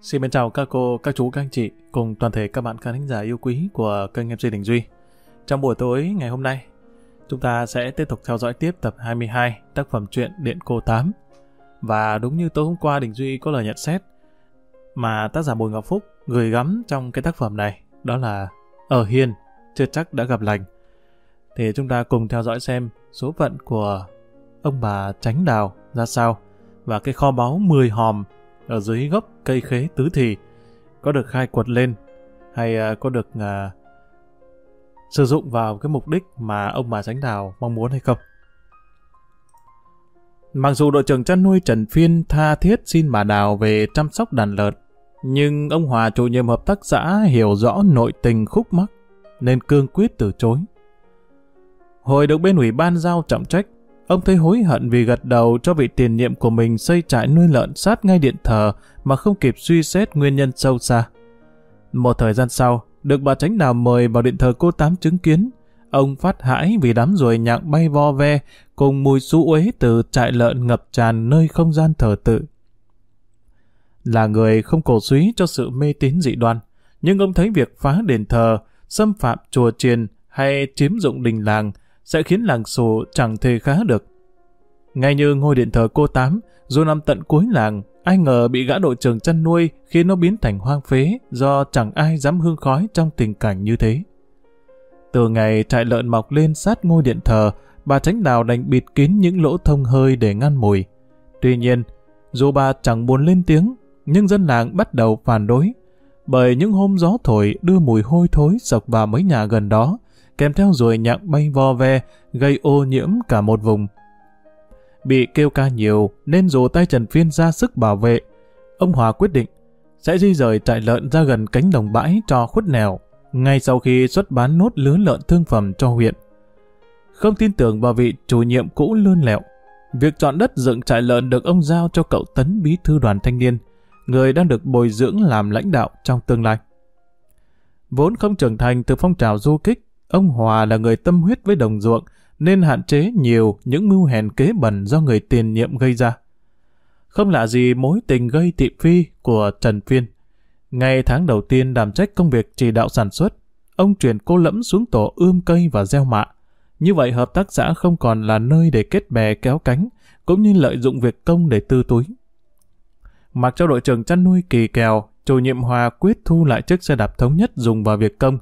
Xin mến chào các cô, các chú, các anh chị cùng toàn thể các bạn khán thính giả yêu quý của kênh MC Đình Duy. Trong buổi tối ngày hôm nay, chúng ta sẽ tiếp tục theo dõi tiếp tập 22 tác phẩm truyện Điện Cô 8. Và đúng như tối hôm qua Đình Duy có lời nhận xét mà tác giả Bùi Ngọc Phúc gửi gắm trong cái tác phẩm này, đó là Ở Hiên, chưa chắc đã gặp lành. Thì chúng ta cùng theo dõi xem số phận của ông bà Tránh Đào ra sao và cái kho báu 10 hòm ở dưới gốc cây khế tứ thì có được khai quật lên hay uh, có được uh, sử dụng vào cái mục đích mà ông bà sánh Đào mong muốn hay không. Mặc dù đội trưởng chăn nuôi Trần Phiên tha thiết xin bà Đào về chăm sóc đàn lợn, nhưng ông Hòa chủ nhiệm hợp tác xã hiểu rõ nội tình khúc mắc nên cương quyết từ chối. Hồi được bên ủy ban giao trọng trách, Ông thấy hối hận vì gật đầu cho vị tiền nhiệm của mình xây trại nuôi lợn sát ngay điện thờ mà không kịp suy xét nguyên nhân sâu xa. Một thời gian sau, được bà tránh đào mời vào điện thờ cô Tám chứng kiến. Ông phát hãi vì đám ruồi nhặng bay vo ve cùng mùi xú uế từ trại lợn ngập tràn nơi không gian thờ tự. Là người không cổ suý cho sự mê tín dị đoan, nhưng ông thấy việc phá đền thờ, xâm phạm chùa chiền hay chiếm dụng đình làng sẽ khiến làng xù chẳng thể khá được. Ngay như ngôi điện thờ cô Tám, dù nằm tận cuối làng, ai ngờ bị gã đội trưởng chăn nuôi khiến nó biến thành hoang phế do chẳng ai dám hương khói trong tình cảnh như thế. Từ ngày trại lợn mọc lên sát ngôi điện thờ, bà tránh đào đành bịt kín những lỗ thông hơi để ngăn mùi. Tuy nhiên, dù bà chẳng buồn lên tiếng, nhưng dân làng bắt đầu phản đối. Bởi những hôm gió thổi đưa mùi hôi thối sộc vào mấy nhà gần đó, kèm theo ruồi nhặng bay vo ve, gây ô nhiễm cả một vùng. Bị kêu ca nhiều nên dù tay Trần Phiên ra sức bảo vệ, ông Hòa quyết định sẽ di rời trại lợn ra gần cánh đồng bãi cho khuất nẻo ngay sau khi xuất bán nốt lứa lợn thương phẩm cho huyện. Không tin tưởng vào vị chủ nhiệm cũ lươn lẹo, việc chọn đất dựng trại lợn được ông giao cho cậu Tấn bí thư đoàn thanh niên, người đang được bồi dưỡng làm lãnh đạo trong tương lai. Vốn không trưởng thành từ phong trào du kích, Ông Hòa là người tâm huyết với đồng ruộng, nên hạn chế nhiều những mưu hèn kế bẩn do người tiền nhiệm gây ra. Không lạ gì mối tình gây thị phi của Trần Phiên. Ngay tháng đầu tiên đảm trách công việc chỉ đạo sản xuất, ông chuyển cô lẫm xuống tổ ươm cây và gieo mạ. Như vậy hợp tác xã không còn là nơi để kết bè kéo cánh, cũng như lợi dụng việc công để tư túi. Mặc cho đội trưởng chăn nuôi kỳ kèo, chủ nhiệm Hòa quyết thu lại chiếc xe đạp thống nhất dùng vào việc công,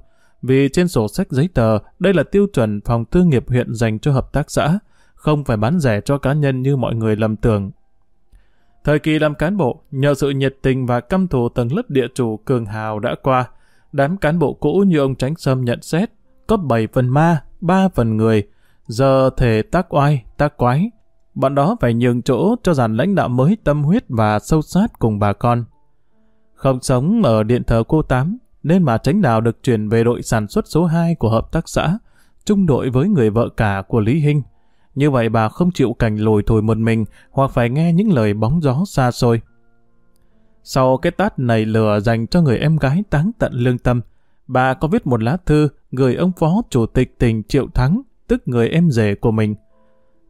vì trên sổ sách giấy tờ, đây là tiêu chuẩn phòng tư nghiệp huyện dành cho hợp tác xã, không phải bán rẻ cho cá nhân như mọi người lầm tưởng. Thời kỳ làm cán bộ, nhờ sự nhiệt tình và căm thù tầng lớp địa chủ cường hào đã qua, đám cán bộ cũ như ông Tránh Sâm nhận xét, có 7 phần ma, 3 phần người, giờ thể tác oai, tác quái. Bọn đó phải nhường chỗ cho dàn lãnh đạo mới tâm huyết và sâu sát cùng bà con. Không sống ở điện thờ cô Tám, nên bà Tránh Đào được chuyển về đội sản xuất số 2 của hợp tác xã, chung đội với người vợ cả của Lý Hinh. Như vậy bà không chịu cảnh lồi thổi một mình hoặc phải nghe những lời bóng gió xa xôi. Sau cái tát này lừa dành cho người em gái táng tận lương tâm, bà có viết một lá thư gửi ông phó chủ tịch tỉnh Triệu Thắng, tức người em rể của mình.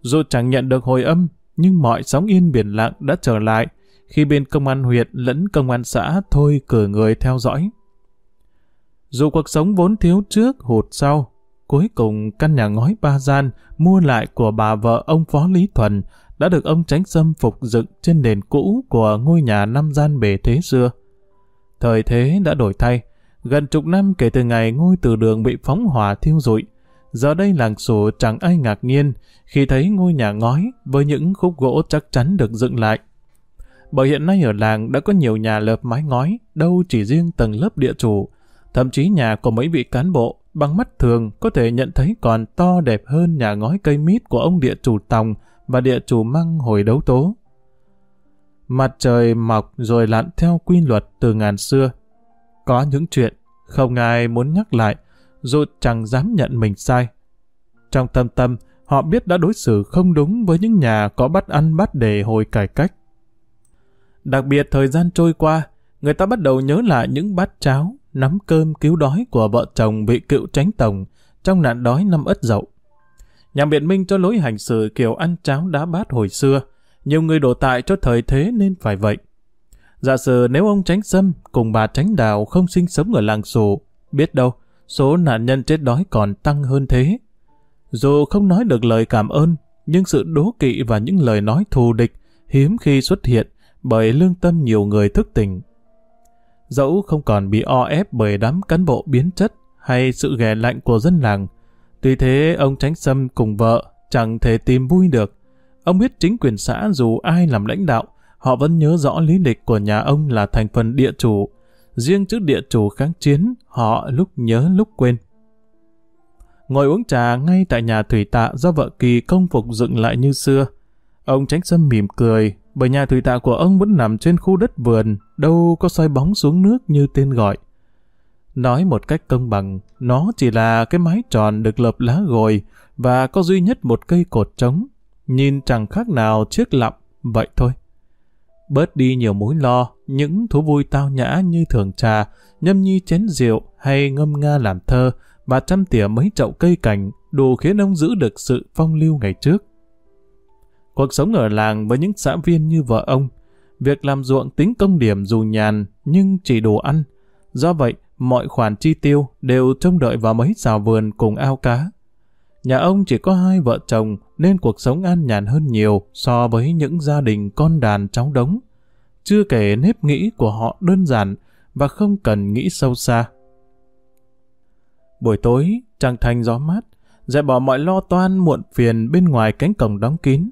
Dù chẳng nhận được hồi âm, nhưng mọi sóng yên biển lặng đã trở lại khi bên công an huyện lẫn công an xã thôi cử người theo dõi. Dù cuộc sống vốn thiếu trước hụt sau, cuối cùng căn nhà ngói ba gian mua lại của bà vợ ông Phó Lý Thuần đã được ông Tránh Sâm phục dựng trên nền cũ của ngôi nhà năm gian bề thế xưa. Thời thế đã đổi thay, gần chục năm kể từ ngày ngôi từ đường bị phóng hỏa thiêu rụi, giờ đây làng sổ chẳng ai ngạc nhiên khi thấy ngôi nhà ngói với những khúc gỗ chắc chắn được dựng lại. Bởi hiện nay ở làng đã có nhiều nhà lợp mái ngói, đâu chỉ riêng tầng lớp địa chủ, Thậm chí nhà của mấy vị cán bộ bằng mắt thường có thể nhận thấy còn to đẹp hơn nhà ngói cây mít của ông địa chủ Tòng và địa chủ Măng hồi đấu tố. Mặt trời mọc rồi lặn theo quy luật từ ngàn xưa. Có những chuyện không ai muốn nhắc lại, dù chẳng dám nhận mình sai. Trong tâm tâm, họ biết đã đối xử không đúng với những nhà có bắt ăn bắt đề hồi cải cách. Đặc biệt thời gian trôi qua, người ta bắt đầu nhớ lại những bát cháo, nắm cơm cứu đói của vợ chồng bị cựu tránh tổng trong nạn đói năm ất dậu. Nhằm biện minh cho lối hành xử kiểu ăn cháo đá bát hồi xưa, nhiều người đổ tại cho thời thế nên phải vậy. Giả sử nếu ông Tránh Sâm cùng bà Tránh Đào không sinh sống ở làng Sù, biết đâu, số nạn nhân chết đói còn tăng hơn thế. Dù không nói được lời cảm ơn, nhưng sự đố kỵ và những lời nói thù địch hiếm khi xuất hiện bởi lương tâm nhiều người thức tỉnh. Dẫu không còn bị o ép bởi đám cán bộ biến chất hay sự ghẻ lạnh của dân làng, tuy thế ông Tránh Sâm cùng vợ chẳng thể tìm vui được. Ông biết chính quyền xã dù ai làm lãnh đạo, họ vẫn nhớ rõ lý lịch của nhà ông là thành phần địa chủ. Riêng chữ địa chủ kháng chiến, họ lúc nhớ lúc quên. Ngồi uống trà ngay tại nhà thủy tạ do vợ Kỳ công phục dựng lại như xưa. Ông tránh sâm mỉm cười, bởi nhà thủy tạ của ông vẫn nằm trên khu đất vườn, đâu có xoay bóng xuống nước như tên gọi. Nói một cách công bằng, nó chỉ là cái mái tròn được lợp lá gồi và có duy nhất một cây cột trống, nhìn chẳng khác nào chiếc lọng, vậy thôi. Bớt đi nhiều mối lo, những thú vui tao nhã như thường trà, nhâm nhi chén rượu hay ngâm nga làm thơ, và chăm tỉa mấy chậu cây cảnh đủ khiến ông giữ được sự phong lưu ngày trước. Cuộc sống ở làng với những xã viên như vợ ông, việc làm ruộng tính công điểm dù nhàn nhưng chỉ đủ ăn. Do vậy, mọi khoản chi tiêu đều trông đợi vào mấy xào vườn cùng ao cá. Nhà ông chỉ có hai vợ chồng nên cuộc sống an nhàn hơn nhiều so với những gia đình con đàn cháu đống. Chưa kể nếp nghĩ của họ đơn giản và không cần nghĩ sâu xa. Buổi tối, trăng thanh gió mát, dẹp bỏ mọi lo toan muộn phiền bên ngoài cánh cổng đóng kín.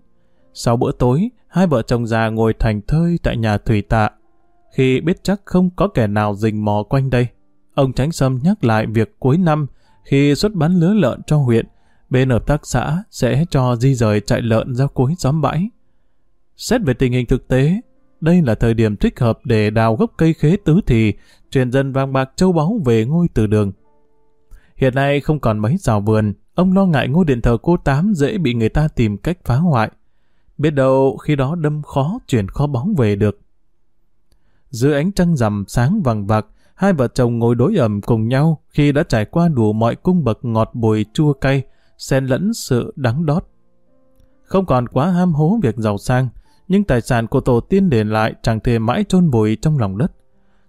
Sau bữa tối, hai vợ chồng già ngồi thành thơi tại nhà thủy tạ. Khi biết chắc không có kẻ nào rình mò quanh đây, ông Tránh Sâm nhắc lại việc cuối năm khi xuất bán lứa lợn cho huyện, bên hợp tác xã sẽ cho di rời chạy lợn ra cuối xóm bãi. Xét về tình hình thực tế, đây là thời điểm thích hợp để đào gốc cây khế tứ thì, truyền dân vàng bạc châu báu về ngôi từ đường. Hiện nay không còn mấy rào vườn, ông lo ngại ngôi điện thờ cô Tám dễ bị người ta tìm cách phá hoại. Biết đâu khi đó đâm khó chuyển kho bóng về được. Dưới ánh trăng rằm sáng vàng vạc, hai vợ chồng ngồi đối ẩm cùng nhau khi đã trải qua đủ mọi cung bậc ngọt bùi chua cay, xen lẫn sự đắng đót. Không còn quá ham hố việc giàu sang, nhưng tài sản của tổ tiên để lại chẳng thể mãi chôn bùi trong lòng đất.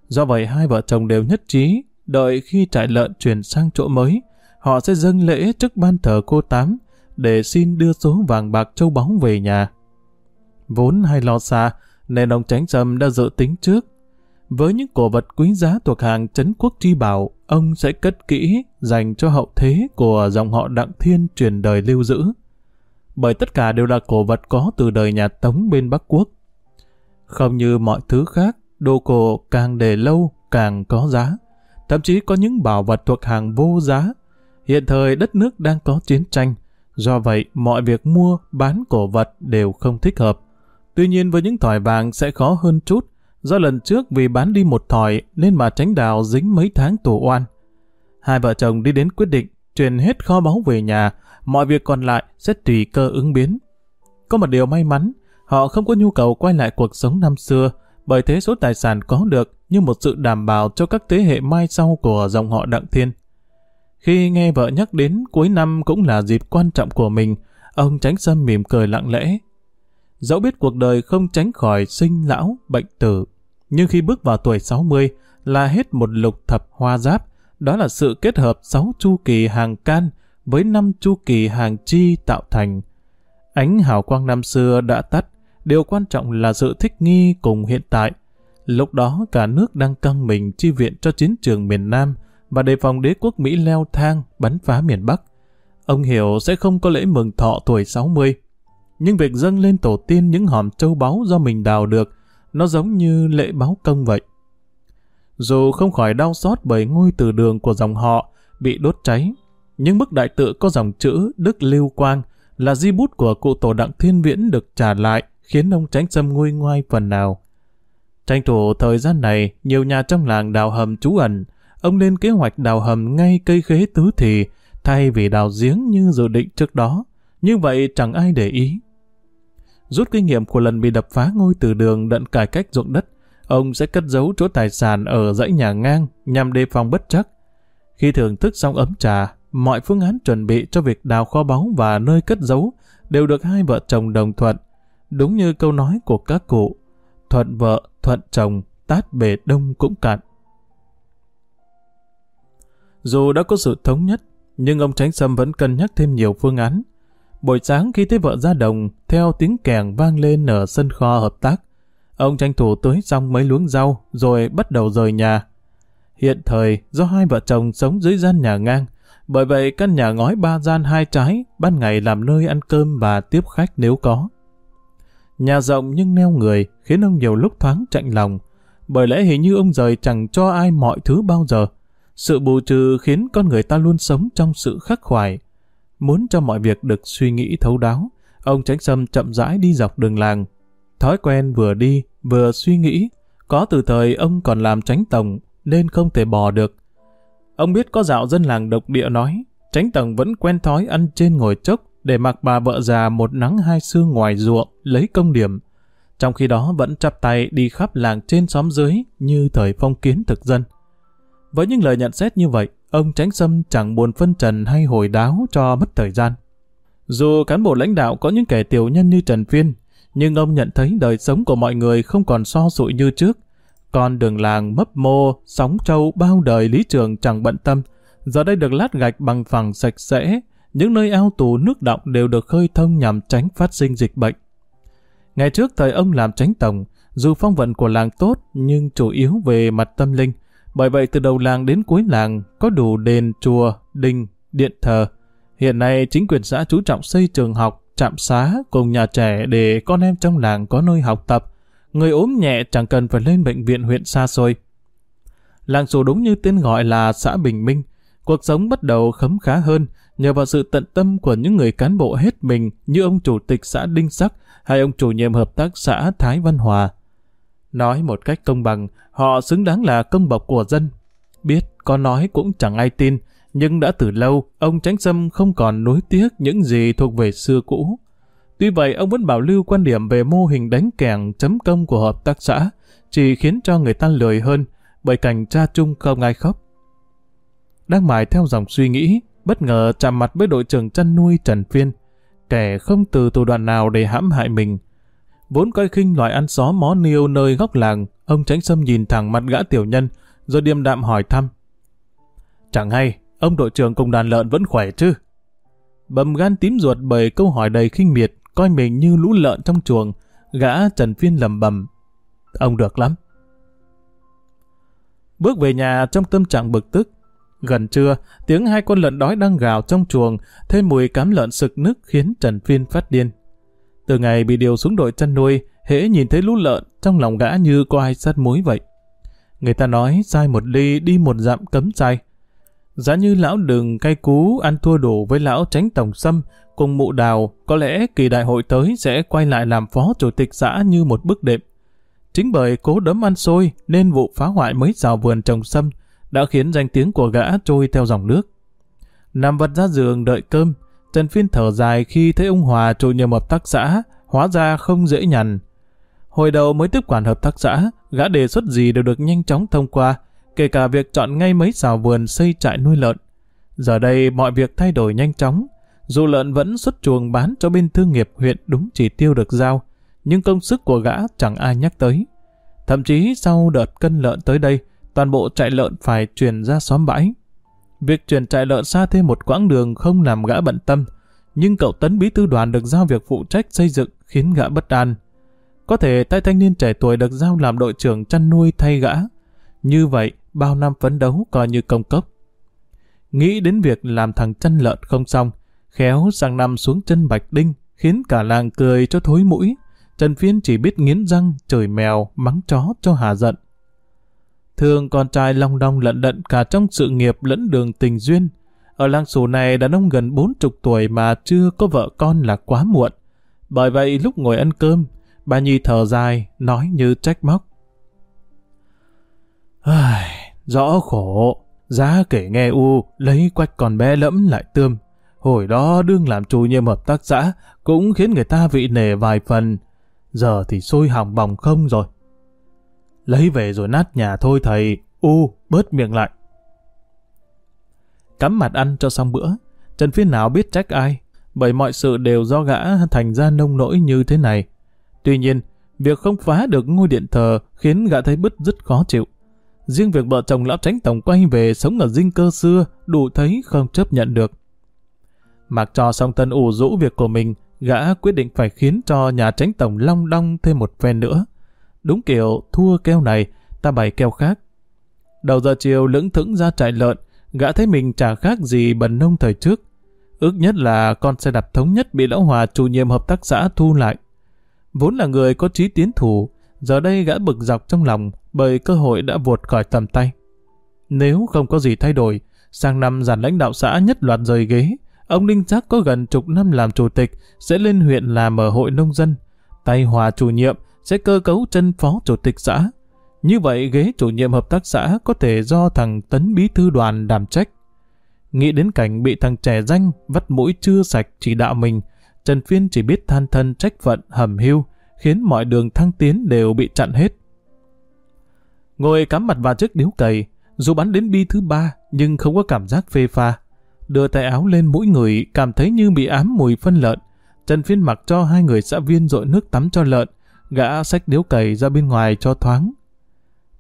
Do vậy hai vợ chồng đều nhất trí Đợi khi trại lợn chuyển sang chỗ mới, họ sẽ dâng lễ trước ban thờ cô Tám để xin đưa số vàng bạc châu báu về nhà. Vốn hay lo xa, nên ông Tránh Sâm đã dự tính trước. Với những cổ vật quý giá thuộc hàng Trấn Quốc Tri Bảo, ông sẽ cất kỹ dành cho hậu thế của dòng họ Đặng Thiên truyền đời lưu giữ. Bởi tất cả đều là cổ vật có từ đời nhà Tống bên Bắc Quốc. Không như mọi thứ khác, đồ cổ càng để lâu càng có giá thậm chí có những bảo vật thuộc hàng vô giá. Hiện thời đất nước đang có chiến tranh, do vậy mọi việc mua, bán cổ vật đều không thích hợp. Tuy nhiên với những thỏi vàng sẽ khó hơn chút, do lần trước vì bán đi một thỏi nên bà tránh đào dính mấy tháng tù oan. Hai vợ chồng đi đến quyết định truyền hết kho báu về nhà, mọi việc còn lại sẽ tùy cơ ứng biến. Có một điều may mắn, họ không có nhu cầu quay lại cuộc sống năm xưa, bởi thế số tài sản có được như một sự đảm bảo cho các thế hệ mai sau của dòng họ Đặng Thiên. Khi nghe vợ nhắc đến cuối năm cũng là dịp quan trọng của mình, ông Tránh Sâm mỉm cười lặng lẽ. Dẫu biết cuộc đời không tránh khỏi sinh lão, bệnh tử, nhưng khi bước vào tuổi 60 là hết một lục thập hoa giáp, đó là sự kết hợp 6 chu kỳ hàng can với 5 chu kỳ hàng chi tạo thành. Ánh hào quang năm xưa đã tắt, điều quan trọng là sự thích nghi cùng hiện tại, Lúc đó cả nước đang căng mình chi viện cho chiến trường miền Nam và đề phòng đế quốc Mỹ leo thang bắn phá miền Bắc. Ông hiểu sẽ không có lễ mừng thọ tuổi 60. Nhưng việc dâng lên tổ tiên những hòm châu báu do mình đào được, nó giống như lễ báo công vậy. Dù không khỏi đau xót bởi ngôi từ đường của dòng họ bị đốt cháy, nhưng bức đại tự có dòng chữ Đức Lưu Quang là di bút của cụ tổ Đặng Thiên Viễn được trả lại khiến ông tránh xâm nguôi ngoai phần nào. Tranh thủ thời gian này, nhiều nhà trong làng đào hầm trú ẩn. Ông lên kế hoạch đào hầm ngay cây khế tứ thì, thay vì đào giếng như dự định trước đó. Như vậy chẳng ai để ý. Rút kinh nghiệm của lần bị đập phá ngôi từ đường đận cải cách ruộng đất, ông sẽ cất giấu chỗ tài sản ở dãy nhà ngang nhằm đề phòng bất chắc. Khi thưởng thức xong ấm trà, mọi phương án chuẩn bị cho việc đào kho báu và nơi cất giấu đều được hai vợ chồng đồng thuận. Đúng như câu nói của các cụ, thuận vợ, thuận chồng, tát bể đông cũng cạn. Dù đã có sự thống nhất, nhưng ông Tránh Sâm vẫn cân nhắc thêm nhiều phương án. Buổi sáng khi thấy vợ ra đồng, theo tiếng kèn vang lên ở sân kho hợp tác, ông tranh thủ tưới xong mấy luống rau rồi bắt đầu rời nhà. Hiện thời, do hai vợ chồng sống dưới gian nhà ngang, bởi vậy căn nhà ngói ba gian hai trái, ban ngày làm nơi ăn cơm và tiếp khách nếu có. Nhà rộng nhưng neo người, khiến ông nhiều lúc thoáng chạnh lòng, bởi lẽ hình như ông rời chẳng cho ai mọi thứ bao giờ. Sự bù trừ khiến con người ta luôn sống trong sự khắc khoải. Muốn cho mọi việc được suy nghĩ thấu đáo, ông tránh sâm chậm rãi đi dọc đường làng. Thói quen vừa đi, vừa suy nghĩ. Có từ thời ông còn làm tránh tổng, nên không thể bỏ được. Ông biết có dạo dân làng độc địa nói, tránh tổng vẫn quen thói ăn trên ngồi chốc để mặc bà vợ già một nắng hai xương ngoài ruộng lấy công điểm. Trong khi đó vẫn chắp tay đi khắp làng trên xóm dưới như thời phong kiến thực dân. Với những lời nhận xét như vậy, ông Tránh Sâm chẳng buồn phân trần hay hồi đáo cho mất thời gian. Dù cán bộ lãnh đạo có những kẻ tiểu nhân như Trần Phiên, nhưng ông nhận thấy đời sống của mọi người không còn so sụi như trước. con đường làng mấp mô, sóng trâu bao đời lý trường chẳng bận tâm, giờ đây được lát gạch bằng phẳng sạch sẽ, những nơi ao tù nước động đều được khơi thông nhằm tránh phát sinh dịch bệnh. Ngày trước thời ông làm tránh tổng, dù phong vận của làng tốt nhưng chủ yếu về mặt tâm linh, bởi vậy từ đầu làng đến cuối làng có đủ đền, chùa, đình, điện thờ. Hiện nay chính quyền xã chú trọng xây trường học, trạm xá cùng nhà trẻ để con em trong làng có nơi học tập. Người ốm nhẹ chẳng cần phải lên bệnh viện huyện xa xôi. Làng dù đúng như tên gọi là xã Bình Minh, cuộc sống bắt đầu khấm khá hơn nhờ vào sự tận tâm của những người cán bộ hết mình như ông chủ tịch xã Đinh Sắc hay ông chủ nhiệm hợp tác xã Thái Văn Hòa. Nói một cách công bằng, họ xứng đáng là công bộc của dân. Biết có nói cũng chẳng ai tin, nhưng đã từ lâu, ông Tránh Sâm không còn nối tiếc những gì thuộc về xưa cũ. Tuy vậy, ông vẫn bảo lưu quan điểm về mô hình đánh kèng chấm công của hợp tác xã, chỉ khiến cho người ta lười hơn, bởi cảnh cha chung không ai khóc. Đang mải theo dòng suy nghĩ, bất ngờ chạm mặt với đội trưởng chăn nuôi Trần Phiên, kẻ không từ thủ đoạn nào để hãm hại mình. Vốn coi khinh loại ăn xó mó niêu nơi góc làng, ông tránh sâm nhìn thẳng mặt gã tiểu nhân, rồi điềm đạm hỏi thăm. Chẳng hay, ông đội trưởng cùng đàn lợn vẫn khỏe chứ? Bầm gan tím ruột bởi câu hỏi đầy khinh miệt, coi mình như lũ lợn trong chuồng, gã Trần Phiên lầm bầm. Ông được lắm. Bước về nhà trong tâm trạng bực tức, Gần trưa, tiếng hai con lợn đói đang gào trong chuồng, thêm mùi cám lợn sực nức khiến Trần Phiên phát điên. Từ ngày bị điều xuống đội chăn nuôi, hễ nhìn thấy lũ lợn, trong lòng gã như có ai sát muối vậy. Người ta nói sai một ly đi một dặm cấm sai. Giá như lão đừng cay cú ăn thua đủ với lão tránh tổng sâm cùng mụ đào, có lẽ kỳ đại hội tới sẽ quay lại làm phó chủ tịch xã như một bước đệm. Chính bởi cố đấm ăn xôi nên vụ phá hoại mấy rào vườn trồng sâm đã khiến danh tiếng của gã trôi theo dòng nước. Nằm vật ra giường đợi cơm, Trần Phiên thở dài khi thấy ông Hòa chủ nhiệm hợp tác xã, hóa ra không dễ nhằn. Hồi đầu mới tiếp quản hợp tác xã, gã đề xuất gì đều được nhanh chóng thông qua, kể cả việc chọn ngay mấy xào vườn xây trại nuôi lợn. Giờ đây mọi việc thay đổi nhanh chóng, dù lợn vẫn xuất chuồng bán cho bên thương nghiệp huyện đúng chỉ tiêu được giao, nhưng công sức của gã chẳng ai nhắc tới. Thậm chí sau đợt cân lợn tới đây, toàn bộ trại lợn phải chuyển ra xóm bãi. Việc chuyển trại lợn xa thêm một quãng đường không làm gã bận tâm, nhưng cậu tấn bí thư đoàn được giao việc phụ trách xây dựng khiến gã bất an. Có thể tay thanh niên trẻ tuổi được giao làm đội trưởng chăn nuôi thay gã. Như vậy, bao năm phấn đấu coi như công cốc. Nghĩ đến việc làm thằng chăn lợn không xong, khéo sang năm xuống chân Bạch Đinh, khiến cả làng cười cho thối mũi. Trần Phiên chỉ biết nghiến răng, chửi mèo, mắng chó cho hà giận. Thường con trai long đong lận đận cả trong sự nghiệp lẫn đường tình duyên. Ở làng xù này đàn ông gần bốn chục tuổi mà chưa có vợ con là quá muộn. Bởi vậy lúc ngồi ăn cơm, bà Nhi thở dài, nói như trách móc. Ai, rõ khổ, giá kể nghe u, lấy quách còn bé lẫm lại tươm. Hồi đó đương làm chủ nhiệm hợp tác xã, cũng khiến người ta vị nể vài phần. Giờ thì sôi hỏng bỏng không rồi. Lấy về rồi nát nhà thôi thầy. U, bớt miệng lại. Cắm mặt ăn cho xong bữa. Trần Phiên nào biết trách ai. Bởi mọi sự đều do gã thành ra nông nỗi như thế này. Tuy nhiên, Việc không phá được ngôi điện thờ khiến gã thấy bứt rất khó chịu. Riêng việc vợ chồng lão tránh tổng quay về sống ở dinh cơ xưa đủ thấy không chấp nhận được. Mặc cho song tân ủ rũ việc của mình, gã quyết định phải khiến cho nhà tránh tổng long đong thêm một phen nữa. Đúng kiểu thua keo này, ta bày keo khác. Đầu giờ chiều lững thững ra trại lợn, gã thấy mình chả khác gì bần nông thời trước. Ước nhất là con xe đạp thống nhất bị lão Hòa chủ nhiệm hợp tác xã thu lại. Vốn là người có trí tiến thủ, giờ đây gã bực dọc trong lòng bởi cơ hội đã vụt khỏi tầm tay. Nếu không có gì thay đổi, sang năm giàn lãnh đạo xã nhất loạt rời ghế, ông Đinh Giác có gần chục năm làm chủ tịch sẽ lên huyện làm ở hội nông dân. Tay Hòa chủ nhiệm sẽ cơ cấu chân phó chủ tịch xã. Như vậy ghế chủ nhiệm hợp tác xã có thể do thằng Tấn Bí Thư đoàn đảm trách. Nghĩ đến cảnh bị thằng trẻ danh vắt mũi chưa sạch chỉ đạo mình, Trần Phiên chỉ biết than thân trách phận hầm hưu, khiến mọi đường thăng tiến đều bị chặn hết. Ngồi cắm mặt vào chiếc điếu cày, dù bắn đến bi thứ ba nhưng không có cảm giác phê pha. Đưa tay áo lên mũi người cảm thấy như bị ám mùi phân lợn. Trần Phiên mặc cho hai người xã viên dội nước tắm cho lợn, gã xách điếu cày ra bên ngoài cho thoáng.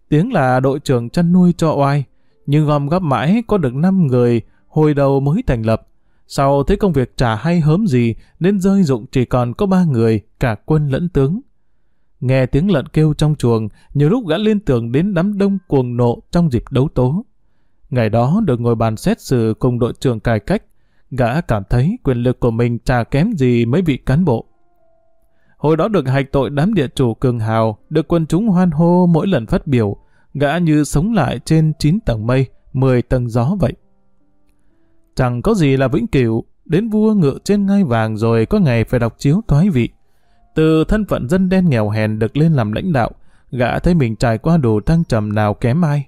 Tiếng là đội trưởng chăn nuôi cho oai, nhưng gom góp mãi có được 5 người hồi đầu mới thành lập. Sau thấy công việc chả hay hớm gì nên rơi dụng chỉ còn có ba người, cả quân lẫn tướng. Nghe tiếng lợn kêu trong chuồng, nhiều lúc gã liên tưởng đến đám đông cuồng nộ trong dịp đấu tố. Ngày đó được ngồi bàn xét xử cùng đội trưởng cải cách, gã cảm thấy quyền lực của mình chả kém gì mấy vị cán bộ. Hồi đó được hạch tội đám địa chủ cường hào, được quân chúng hoan hô mỗi lần phát biểu, gã như sống lại trên 9 tầng mây, 10 tầng gió vậy. Chẳng có gì là vĩnh cửu, đến vua ngựa trên ngai vàng rồi có ngày phải đọc chiếu thoái vị. Từ thân phận dân đen nghèo hèn được lên làm lãnh đạo, gã thấy mình trải qua đủ thăng trầm nào kém ai.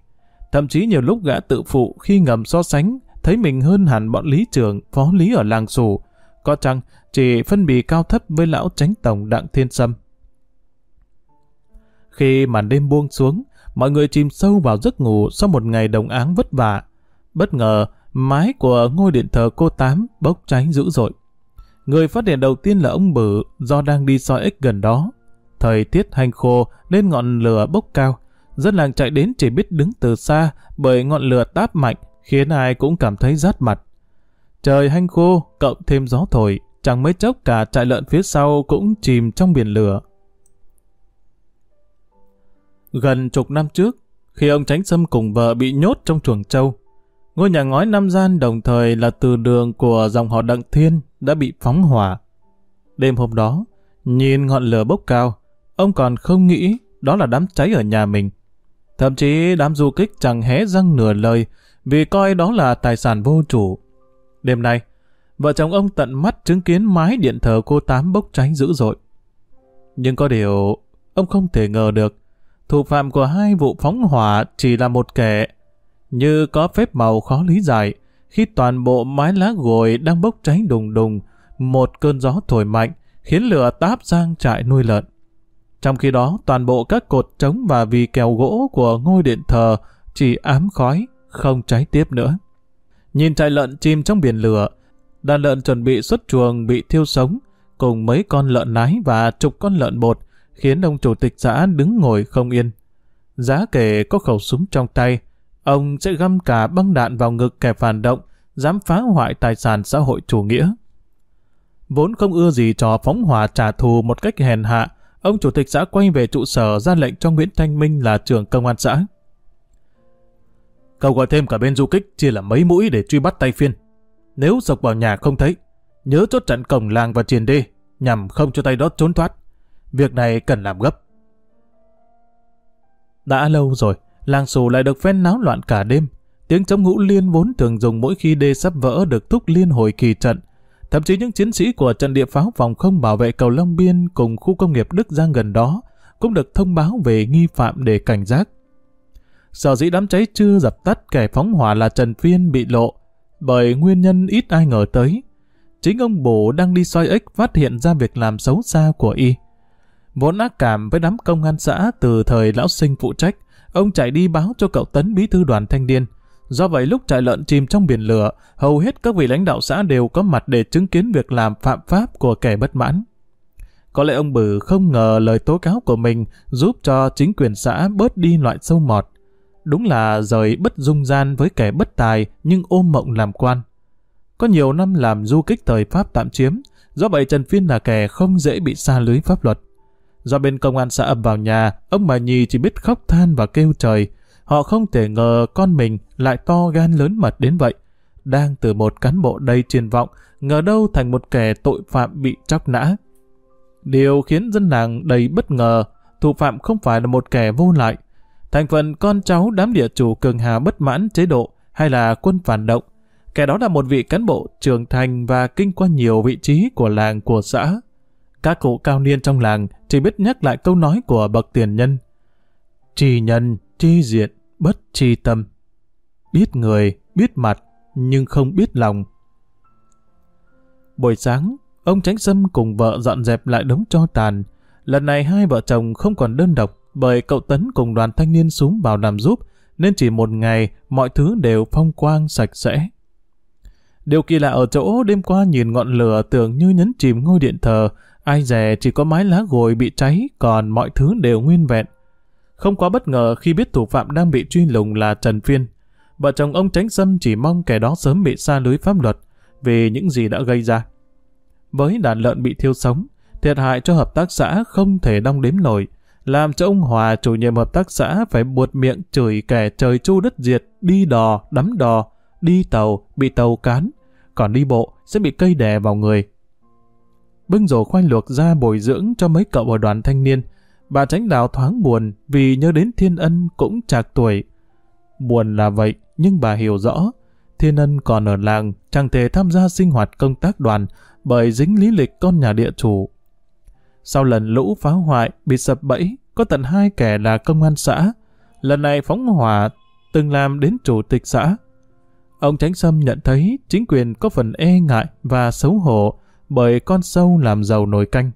Thậm chí nhiều lúc gã tự phụ khi ngầm so sánh, thấy mình hơn hẳn bọn lý trưởng, phó lý ở làng sủ. Có chăng chỉ phân bì cao thấp với lão tránh tổng Đặng Thiên Sâm. Khi màn đêm buông xuống, mọi người chìm sâu vào giấc ngủ sau một ngày đồng áng vất vả. Bất ngờ, mái của ngôi điện thờ cô Tám bốc cháy dữ dội. Người phát điện đầu tiên là ông Bử do đang đi soi ếch gần đó. Thời tiết hành khô nên ngọn lửa bốc cao. Dân làng chạy đến chỉ biết đứng từ xa bởi ngọn lửa táp mạnh khiến ai cũng cảm thấy rát mặt. Trời hanh khô, cộng thêm gió thổi, chẳng mấy chốc cả trại lợn phía sau cũng chìm trong biển lửa. Gần chục năm trước, khi ông Tránh Sâm cùng vợ bị nhốt trong chuồng trâu, ngôi nhà ngói năm gian đồng thời là từ đường của dòng họ Đặng Thiên đã bị phóng hỏa. Đêm hôm đó, nhìn ngọn lửa bốc cao, ông còn không nghĩ đó là đám cháy ở nhà mình. Thậm chí đám du kích chẳng hé răng nửa lời vì coi đó là tài sản vô chủ. Đêm nay, vợ chồng ông tận mắt chứng kiến mái điện thờ cô Tám bốc cháy dữ dội. Nhưng có điều, ông không thể ngờ được, thủ phạm của hai vụ phóng hỏa chỉ là một kẻ. Như có phép màu khó lý giải, khi toàn bộ mái lá gồi đang bốc cháy đùng đùng, một cơn gió thổi mạnh, khiến lửa táp sang trại nuôi lợn. Trong khi đó, toàn bộ các cột trống và vì kèo gỗ của ngôi điện thờ chỉ ám khói, không cháy tiếp nữa. Nhìn trại lợn chìm trong biển lửa, đàn lợn chuẩn bị xuất chuồng bị thiêu sống, cùng mấy con lợn nái và chục con lợn bột, khiến ông chủ tịch xã đứng ngồi không yên. Giá kể có khẩu súng trong tay, ông sẽ găm cả băng đạn vào ngực kẻ phản động, dám phá hoại tài sản xã hội chủ nghĩa. Vốn không ưa gì trò phóng hỏa trả thù một cách hèn hạ, ông chủ tịch xã quay về trụ sở ra lệnh cho Nguyễn Thanh Minh là trưởng công an xã. Cậu gọi thêm cả bên du kích chia là mấy mũi để truy bắt tay phiên. Nếu sộc vào nhà không thấy, nhớ chốt chặn cổng làng và triền đê, nhằm không cho tay đó trốn thoát. Việc này cần làm gấp. Đã lâu rồi, làng xù lại được phen náo loạn cả đêm. Tiếng chống ngũ liên vốn thường dùng mỗi khi đê sắp vỡ được thúc liên hồi kỳ trận. Thậm chí những chiến sĩ của trận địa pháo phòng không bảo vệ cầu Long Biên cùng khu công nghiệp Đức Giang gần đó cũng được thông báo về nghi phạm để cảnh giác. Sở dĩ đám cháy chưa dập tắt kẻ phóng hỏa là Trần Phiên bị lộ, bởi nguyên nhân ít ai ngờ tới. Chính ông bổ đang đi soi ếch phát hiện ra việc làm xấu xa của y. Vốn ác cảm với đám công an xã từ thời lão sinh phụ trách, ông chạy đi báo cho cậu tấn bí thư đoàn thanh niên. Do vậy lúc trại lợn chìm trong biển lửa, hầu hết các vị lãnh đạo xã đều có mặt để chứng kiến việc làm phạm pháp của kẻ bất mãn. Có lẽ ông Bử không ngờ lời tố cáo của mình giúp cho chính quyền xã bớt đi loại sâu mọt. Đúng là rời bất dung gian với kẻ bất tài nhưng ôm mộng làm quan. Có nhiều năm làm du kích thời Pháp tạm chiếm, do vậy Trần Phiên là kẻ không dễ bị xa lưới pháp luật. Do bên công an xã ập vào nhà, ông bà Nhì chỉ biết khóc than và kêu trời. Họ không thể ngờ con mình lại to gan lớn mật đến vậy. Đang từ một cán bộ đầy truyền vọng, ngờ đâu thành một kẻ tội phạm bị chóc nã. Điều khiến dân làng đầy bất ngờ, thủ phạm không phải là một kẻ vô lại. Thành phần con cháu đám địa chủ cường hà bất mãn chế độ hay là quân phản động. Kẻ đó là một vị cán bộ trưởng thành và kinh qua nhiều vị trí của làng của xã. Các cụ cao niên trong làng chỉ biết nhắc lại câu nói của bậc tiền nhân. Tri nhân, tri diện, bất tri tâm. Biết người, biết mặt, nhưng không biết lòng. Buổi sáng, ông Tránh Sâm cùng vợ dọn dẹp lại đống cho tàn. Lần này hai vợ chồng không còn đơn độc bởi cậu Tấn cùng đoàn thanh niên xuống vào làm giúp nên chỉ một ngày mọi thứ đều phong quang sạch sẽ. Điều kỳ lạ ở chỗ đêm qua nhìn ngọn lửa tưởng như nhấn chìm ngôi điện thờ, ai dè chỉ có mái lá gồi bị cháy còn mọi thứ đều nguyên vẹn. Không quá bất ngờ khi biết thủ phạm đang bị truy lùng là Trần Phiên. Vợ chồng ông Tránh Sâm chỉ mong kẻ đó sớm bị xa lưới pháp luật vì những gì đã gây ra. Với đàn lợn bị thiêu sống, thiệt hại cho hợp tác xã không thể đong đếm nổi, làm cho ông Hòa chủ nhiệm hợp tác xã phải buột miệng chửi kẻ trời chu đất diệt, đi đò, đắm đò, đi tàu, bị tàu cán, còn đi bộ sẽ bị cây đè vào người. Bưng rổ khoai luộc ra bồi dưỡng cho mấy cậu ở đoàn thanh niên, bà tránh đào thoáng buồn vì nhớ đến thiên ân cũng chạc tuổi. Buồn là vậy, nhưng bà hiểu rõ, thiên ân còn ở làng chẳng thể tham gia sinh hoạt công tác đoàn bởi dính lý lịch con nhà địa chủ. Sau lần lũ phá hoại bị sập bẫy, có tận hai kẻ là công an xã. Lần này phóng hỏa từng làm đến chủ tịch xã. Ông Tránh Sâm nhận thấy chính quyền có phần e ngại và xấu hổ bởi con sâu làm giàu nồi canh.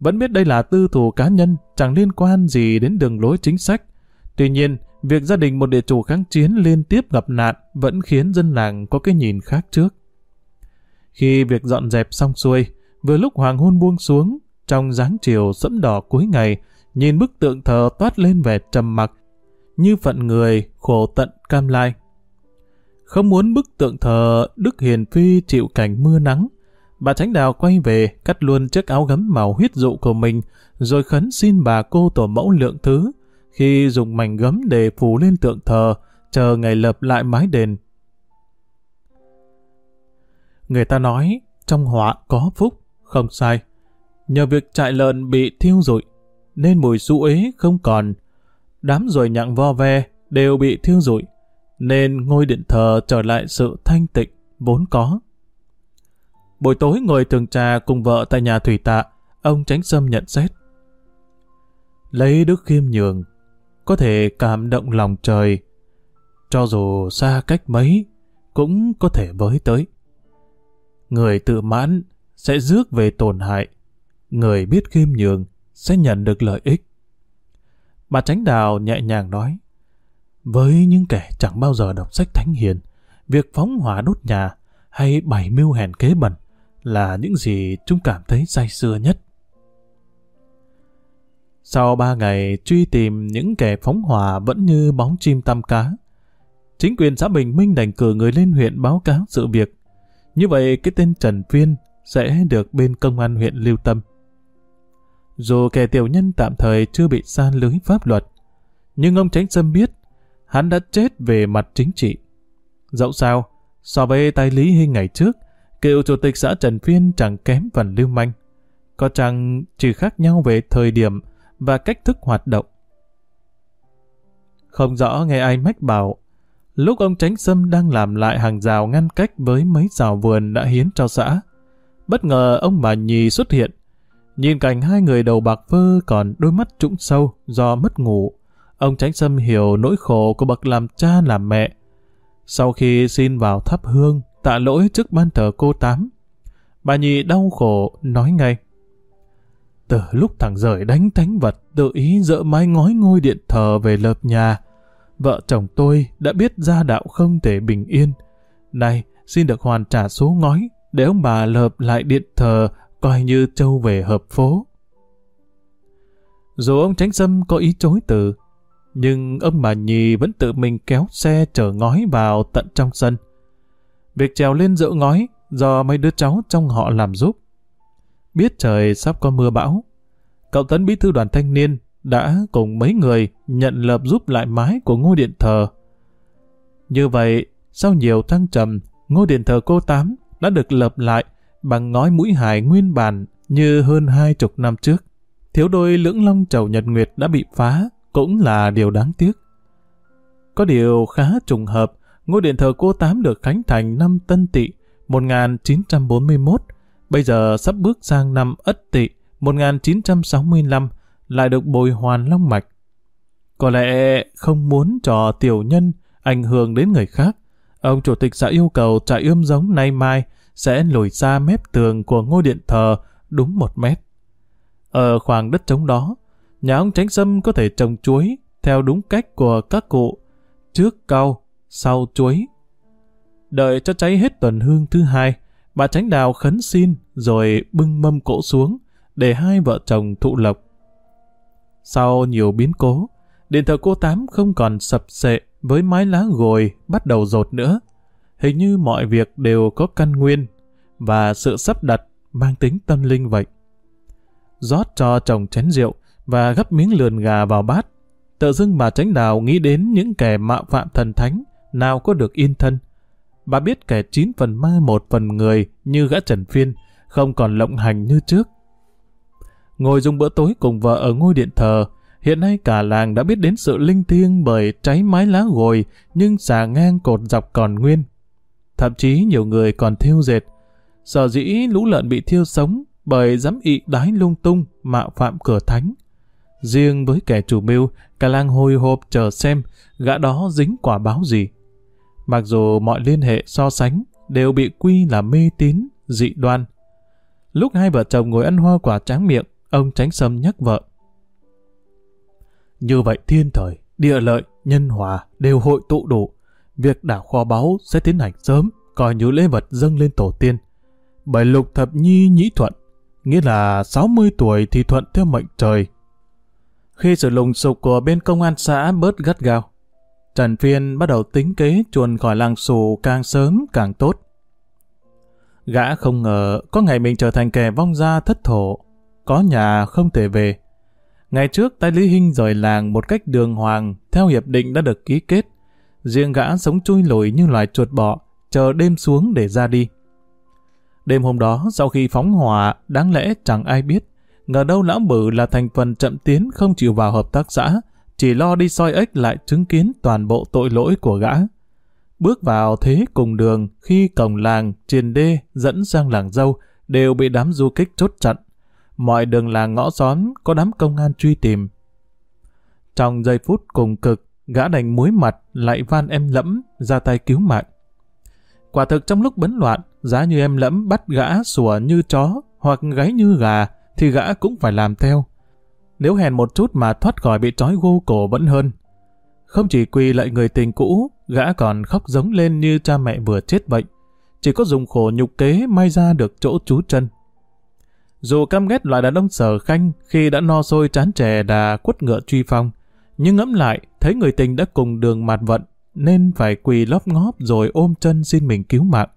Vẫn biết đây là tư thù cá nhân, chẳng liên quan gì đến đường lối chính sách. Tuy nhiên, việc gia đình một địa chủ kháng chiến liên tiếp gặp nạn vẫn khiến dân làng có cái nhìn khác trước. Khi việc dọn dẹp xong xuôi, vừa lúc hoàng hôn buông xuống, trong dáng chiều sẫm đỏ cuối ngày, nhìn bức tượng thờ toát lên vẻ trầm mặc, như phận người khổ tận cam lai. Không muốn bức tượng thờ Đức Hiền Phi chịu cảnh mưa nắng, bà Tránh Đào quay về cắt luôn chiếc áo gấm màu huyết dụ của mình, rồi khấn xin bà cô tổ mẫu lượng thứ, khi dùng mảnh gấm để phủ lên tượng thờ, chờ ngày lập lại mái đền. Người ta nói, trong họa có phúc, không sai. Nhờ việc trại lợn bị thiêu rụi, nên mùi su ế không còn. Đám rồi nhặng vo ve đều bị thiêu rụi, nên ngôi điện thờ trở lại sự thanh tịnh vốn có. Buổi tối ngồi thường trà cùng vợ tại nhà thủy tạ, ông Tránh Sâm nhận xét. Lấy đức khiêm nhường, có thể cảm động lòng trời, cho dù xa cách mấy, cũng có thể với tới. Người tự mãn sẽ rước về tổn hại, người biết khiêm nhường sẽ nhận được lợi ích. Bà Tránh Đào nhẹ nhàng nói, với những kẻ chẳng bao giờ đọc sách thánh hiền, việc phóng hỏa đốt nhà hay bày mưu hèn kế bẩn là những gì chúng cảm thấy say xưa nhất. Sau ba ngày truy tìm những kẻ phóng hỏa vẫn như bóng chim tăm cá, chính quyền xã Bình Minh đành cử người lên huyện báo cáo sự việc. Như vậy cái tên Trần Phiên sẽ được bên công an huyện lưu tâm. Dù kẻ tiểu nhân tạm thời chưa bị san lưới pháp luật, nhưng ông Tránh Sâm biết hắn đã chết về mặt chính trị. Dẫu sao, so với tay Lý Hinh ngày trước, cựu chủ tịch xã Trần Phiên chẳng kém phần lưu manh. Có chăng chỉ khác nhau về thời điểm và cách thức hoạt động. Không rõ nghe ai mách bảo, lúc ông Tránh Sâm đang làm lại hàng rào ngăn cách với mấy rào vườn đã hiến cho xã. Bất ngờ ông bà nhì xuất hiện, nhìn cảnh hai người đầu bạc phơ còn đôi mắt trũng sâu do mất ngủ. Ông Tránh Sâm hiểu nỗi khổ của bậc làm cha làm mẹ. Sau khi xin vào thắp hương, tạ lỗi trước ban thờ cô Tám, bà nhị đau khổ nói ngay. Từ lúc thằng rời đánh thánh vật tự ý dỡ mái ngói ngôi điện thờ về lợp nhà, vợ chồng tôi đã biết gia đạo không thể bình yên. Này, xin được hoàn trả số ngói để ông bà lợp lại điện thờ coi như trâu về hợp phố. Dù ông Tránh Sâm có ý chối từ, nhưng ông bà nhì vẫn tự mình kéo xe chở ngói vào tận trong sân. Việc trèo lên dỡ ngói do mấy đứa cháu trong họ làm giúp. Biết trời sắp có mưa bão, cậu Tấn bí thư đoàn thanh niên đã cùng mấy người nhận lập giúp lại mái của ngôi điện thờ. Như vậy, sau nhiều thăng trầm, ngôi điện thờ cô Tám đã được lập lại bằng ngói mũi hải nguyên bản như hơn hai chục năm trước. Thiếu đôi lưỡng long chầu nhật nguyệt đã bị phá, cũng là điều đáng tiếc. Có điều khá trùng hợp, ngôi điện thờ cô Tám được khánh thành năm Tân Tỵ 1941, bây giờ sắp bước sang năm Ất Tỵ 1965, lại được bồi hoàn long mạch. Có lẽ không muốn cho tiểu nhân ảnh hưởng đến người khác, ông chủ tịch xã yêu cầu trại ươm giống nay mai sẽ lùi xa mép tường của ngôi điện thờ đúng một mét. Ở khoảng đất trống đó, nhà ông Tránh Sâm có thể trồng chuối theo đúng cách của các cụ, trước cau, sau chuối. Đợi cho cháy hết tuần hương thứ hai, bà Tránh Đào khấn xin rồi bưng mâm cỗ xuống để hai vợ chồng thụ lộc. Sau nhiều biến cố, điện thờ cô Tám không còn sập sệ với mái lá gồi bắt đầu rột nữa. Hình như mọi việc đều có căn nguyên và sự sắp đặt mang tính tâm linh vậy. rót cho chồng chén rượu và gấp miếng lườn gà vào bát. Tự dưng bà tránh đào nghĩ đến những kẻ mạo phạm thần thánh, nào có được yên thân. Bà biết kẻ chín phần ma một phần người như gã Trần Phiên, không còn lộng hành như trước. Ngồi dùng bữa tối cùng vợ ở ngôi điện thờ, hiện nay cả làng đã biết đến sự linh thiêng bởi cháy mái lá gồi nhưng xà ngang cột dọc còn nguyên. Thậm chí nhiều người còn thiêu dệt. Sở dĩ lũ lợn bị thiêu sống bởi dám ị đái lung tung mạo phạm cửa thánh. Riêng với kẻ chủ mưu, cả làng hồi hộp chờ xem gã đó dính quả báo gì. Mặc dù mọi liên hệ so sánh đều bị quy là mê tín, dị đoan. Lúc hai vợ chồng ngồi ăn hoa quả tráng miệng, ông tránh sâm nhắc vợ. Như vậy thiên thời, địa lợi, nhân hòa đều hội tụ đủ. Việc đảo kho báu sẽ tiến hành sớm, coi như lễ vật dâng lên tổ tiên. Bởi lục thập nhi nhĩ thuận, nghĩa là 60 tuổi thì thuận theo mệnh trời. Khi sự lùng sục của bên công an xã bớt gắt gao, Trần Phiên bắt đầu tính kế chuồn khỏi làng xù càng sớm càng tốt. Gã không ngờ có ngày mình trở thành kẻ vong gia thất thổ, có nhà không thể về. Ngày trước tay Lý Hinh rời làng một cách đường hoàng theo hiệp định đã được ký kết. Riêng gã sống chui lùi như loài chuột bọ, chờ đêm xuống để ra đi. Đêm hôm đó, sau khi phóng hỏa, đáng lẽ chẳng ai biết. Ngờ đâu lão bử là thành phần chậm tiến không chịu vào hợp tác xã, chỉ lo đi soi ếch lại chứng kiến toàn bộ tội lỗi của gã. Bước vào thế cùng đường khi cổng làng, triền đê dẫn sang làng dâu đều bị đám du kích chốt chặn. Mọi đường làng ngõ xóm có đám công an truy tìm. Trong giây phút cùng cực, gã đành muối mặt lại van em lẫm ra tay cứu mạng. Quả thực trong lúc bấn loạn, giá như em lẫm bắt gã sủa như chó hoặc gáy như gà thì gã cũng phải làm theo. Nếu hèn một chút mà thoát khỏi bị trói gô cổ vẫn hơn. Không chỉ quỳ lại người tình cũ, gã còn khóc giống lên như cha mẹ vừa chết bệnh, Chỉ có dùng khổ nhục kế may ra được chỗ trú chân. Dù căm ghét loại đàn ông sở khanh khi đã no sôi chán trẻ đà quất ngựa truy phong, nhưng ngẫm lại thấy người tình đã cùng đường mạt vận nên phải quỳ lóp ngóp rồi ôm chân xin mình cứu mạng.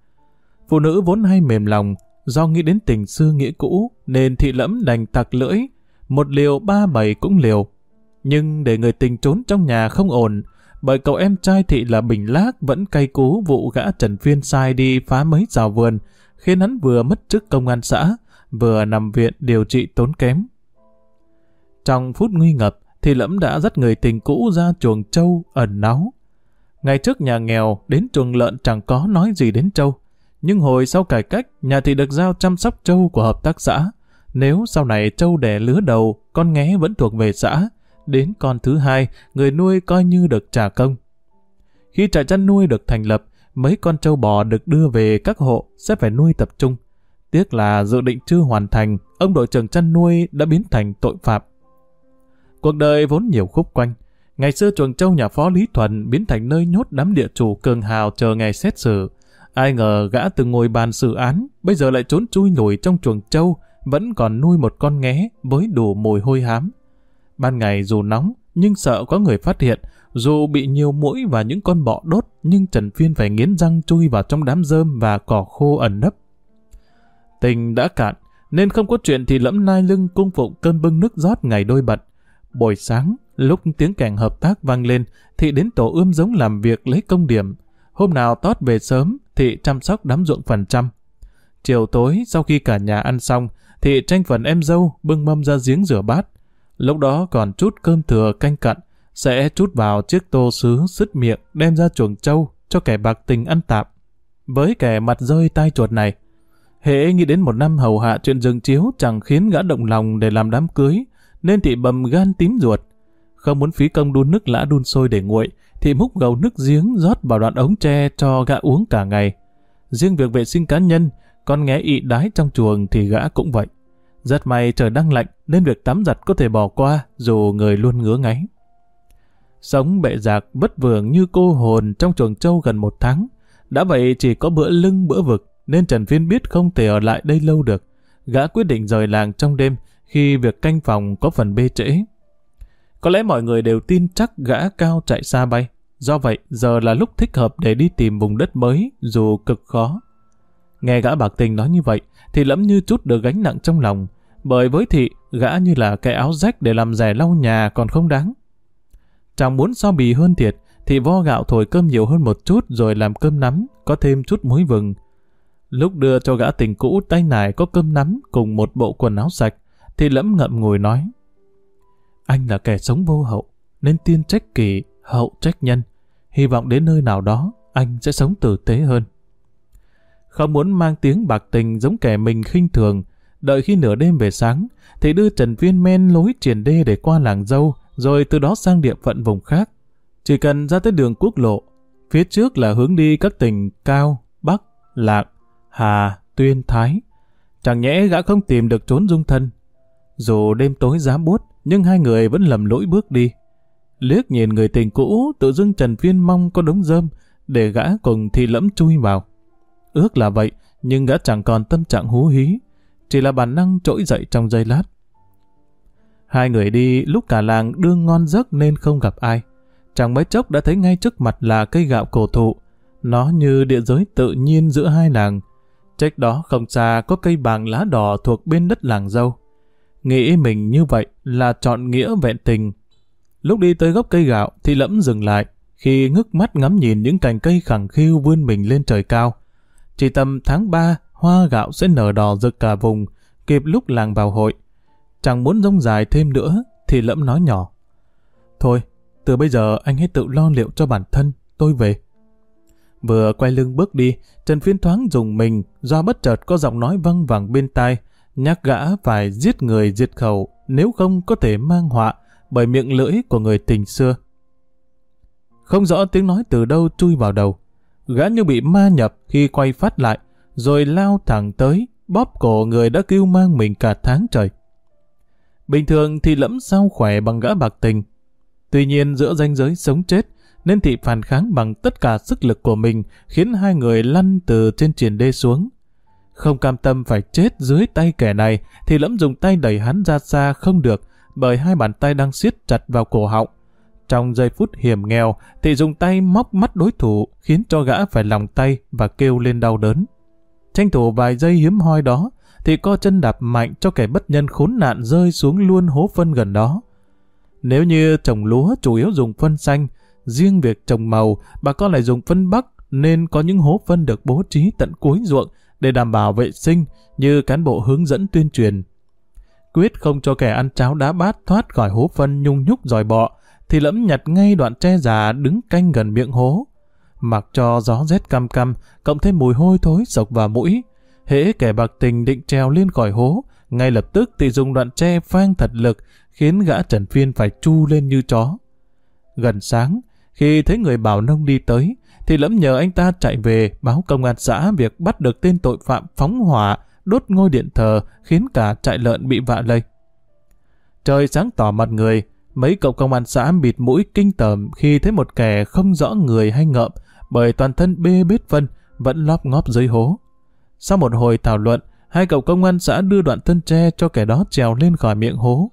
Phụ nữ vốn hay mềm lòng, do nghĩ đến tình xưa nghĩa cũ nên thị lẫm đành tặc lưỡi, một liều ba bảy cũng liều. Nhưng để người tình trốn trong nhà không ổn, bởi cậu em trai thị là Bình Lác vẫn cay cú vụ gã Trần Phiên sai đi phá mấy rào vườn, khiến hắn vừa mất chức công an xã, vừa nằm viện điều trị tốn kém. Trong phút nguy ngập, thì lẫm đã dắt người tình cũ ra chuồng trâu ẩn náu. Ngày trước nhà nghèo, đến chuồng lợn chẳng có nói gì đến trâu. Nhưng hồi sau cải cách, nhà thì được giao chăm sóc trâu của hợp tác xã. Nếu sau này trâu đẻ lứa đầu, con nghé vẫn thuộc về xã. Đến con thứ hai, người nuôi coi như được trả công. Khi trại chăn nuôi được thành lập, mấy con trâu bò được đưa về các hộ sẽ phải nuôi tập trung. Tiếc là dự định chưa hoàn thành, ông đội trưởng chăn nuôi đã biến thành tội phạm. Cuộc đời vốn nhiều khúc quanh. Ngày xưa chuồng châu nhà phó Lý Thuần biến thành nơi nhốt đám địa chủ cường hào chờ ngày xét xử. Ai ngờ gã từng ngồi bàn xử án, bây giờ lại trốn chui lùi trong chuồng châu, vẫn còn nuôi một con nghé với đủ mùi hôi hám. Ban ngày dù nóng, nhưng sợ có người phát hiện, dù bị nhiều mũi và những con bọ đốt, nhưng Trần Phiên phải nghiến răng chui vào trong đám rơm và cỏ khô ẩn nấp. Tình đã cạn, nên không có chuyện thì lẫm nai lưng cung phụng cơn bưng nước rót ngày đôi bận. Buổi sáng, lúc tiếng kèn hợp tác vang lên, thị đến tổ ươm giống làm việc lấy công điểm. Hôm nào tót về sớm, thị chăm sóc đám ruộng phần trăm. Chiều tối, sau khi cả nhà ăn xong, thị tranh phần em dâu bưng mâm ra giếng rửa bát. Lúc đó còn chút cơm thừa canh cặn, sẽ chút vào chiếc tô sứ sứt miệng đem ra chuồng trâu cho kẻ bạc tình ăn tạm. Với kẻ mặt rơi tai chuột này, hệ nghĩ đến một năm hầu hạ chuyện rừng chiếu chẳng khiến gã động lòng để làm đám cưới, nên thị bầm gan tím ruột. Không muốn phí công đun nước lã đun sôi để nguội, thị múc gầu nước giếng rót vào đoạn ống tre cho gã uống cả ngày. Riêng việc vệ sinh cá nhân, con nghe ị đái trong chuồng thì gã cũng vậy. Rất may trời đang lạnh nên việc tắm giặt có thể bỏ qua dù người luôn ngứa ngáy. Sống bệ giạc bất vượng như cô hồn trong chuồng trâu gần một tháng. Đã vậy chỉ có bữa lưng bữa vực nên Trần Phiên biết không thể ở lại đây lâu được. Gã quyết định rời làng trong đêm khi việc canh phòng có phần bê trễ. Có lẽ mọi người đều tin chắc gã cao chạy xa bay. Do vậy, giờ là lúc thích hợp để đi tìm vùng đất mới, dù cực khó. Nghe gã bạc tình nói như vậy, thì lẫm như chút được gánh nặng trong lòng. Bởi với thị, gã như là cái áo rách để làm rẻ lau nhà còn không đáng. chàng muốn so bì hơn thiệt, thì vo gạo thổi cơm nhiều hơn một chút rồi làm cơm nắm, có thêm chút muối vừng. Lúc đưa cho gã tình cũ tay nải có cơm nắm cùng một bộ quần áo sạch, thì lẫm ngậm ngùi nói. Anh là kẻ sống vô hậu, nên tiên trách kỳ, hậu trách nhân. Hy vọng đến nơi nào đó, anh sẽ sống tử tế hơn. Không muốn mang tiếng bạc tình giống kẻ mình khinh thường, đợi khi nửa đêm về sáng, thì đưa Trần Viên men lối triển đê để qua làng dâu, rồi từ đó sang địa phận vùng khác. Chỉ cần ra tới đường quốc lộ, phía trước là hướng đi các tỉnh Cao, Bắc, Lạc, Hà, Tuyên, Thái. Chẳng nhẽ gã không tìm được trốn dung thân. Dù đêm tối giá buốt, nhưng hai người vẫn lầm lỗi bước đi. Liếc nhìn người tình cũ, tự dưng Trần Viên mong có đống rơm, để gã cùng thì lẫm chui vào. Ước là vậy, nhưng gã chẳng còn tâm trạng hú hí, chỉ là bản năng trỗi dậy trong giây lát. Hai người đi lúc cả làng đương ngon giấc nên không gặp ai. Chẳng mấy chốc đã thấy ngay trước mặt là cây gạo cổ thụ. Nó như địa giới tự nhiên giữa hai làng. Trách đó không xa có cây bàng lá đỏ thuộc bên đất làng dâu. Nghĩ mình như vậy là chọn nghĩa vẹn tình. Lúc đi tới gốc cây gạo thì lẫm dừng lại khi ngước mắt ngắm nhìn những cành cây khẳng khiu vươn mình lên trời cao. Chỉ tầm tháng 3, hoa gạo sẽ nở đỏ rực cả vùng, kịp lúc làng vào hội chẳng muốn rông dài thêm nữa, thì lẫm nói nhỏ. Thôi, từ bây giờ anh hãy tự lo liệu cho bản thân, tôi về. Vừa quay lưng bước đi, Trần Phiên thoáng dùng mình do bất chợt có giọng nói văng vẳng bên tai, nhắc gã phải giết người diệt khẩu, nếu không có thể mang họa bởi miệng lưỡi của người tình xưa. Không rõ tiếng nói từ đâu chui vào đầu. Gã như bị ma nhập khi quay phát lại, rồi lao thẳng tới, bóp cổ người đã kêu mang mình cả tháng trời. Bình thường thì lẫm sao khỏe bằng gã bạc tình. Tuy nhiên giữa ranh giới sống chết, nên thị phản kháng bằng tất cả sức lực của mình khiến hai người lăn từ trên triển đê xuống. Không cam tâm phải chết dưới tay kẻ này thì lẫm dùng tay đẩy hắn ra xa không được bởi hai bàn tay đang siết chặt vào cổ họng. Trong giây phút hiểm nghèo thì dùng tay móc mắt đối thủ khiến cho gã phải lòng tay và kêu lên đau đớn. Tranh thủ vài giây hiếm hoi đó thì co chân đạp mạnh cho kẻ bất nhân khốn nạn rơi xuống luôn hố phân gần đó. Nếu như trồng lúa chủ yếu dùng phân xanh, riêng việc trồng màu, bà con lại dùng phân bắc nên có những hố phân được bố trí tận cuối ruộng để đảm bảo vệ sinh như cán bộ hướng dẫn tuyên truyền. Quyết không cho kẻ ăn cháo đá bát thoát khỏi hố phân nhung nhúc dòi bọ, thì lẫm nhặt ngay đoạn tre già đứng canh gần miệng hố. Mặc cho gió rét căm căm, cộng thêm mùi hôi thối sộc vào mũi, hễ kẻ bạc tình định treo lên khỏi hố, ngay lập tức thì dùng đoạn tre phang thật lực, khiến gã Trần Phiên phải chu lên như chó. Gần sáng, khi thấy người bảo nông đi tới, thì lẫm nhờ anh ta chạy về báo công an xã việc bắt được tên tội phạm phóng hỏa, đốt ngôi điện thờ, khiến cả trại lợn bị vạ lây. Trời sáng tỏ mặt người, mấy cậu công an xã bịt mũi kinh tởm khi thấy một kẻ không rõ người hay ngợm, bởi toàn thân bê bết phân, vẫn lóp ngóp dưới hố. Sau một hồi thảo luận, hai cậu công an xã đưa đoạn thân tre cho kẻ đó trèo lên khỏi miệng hố.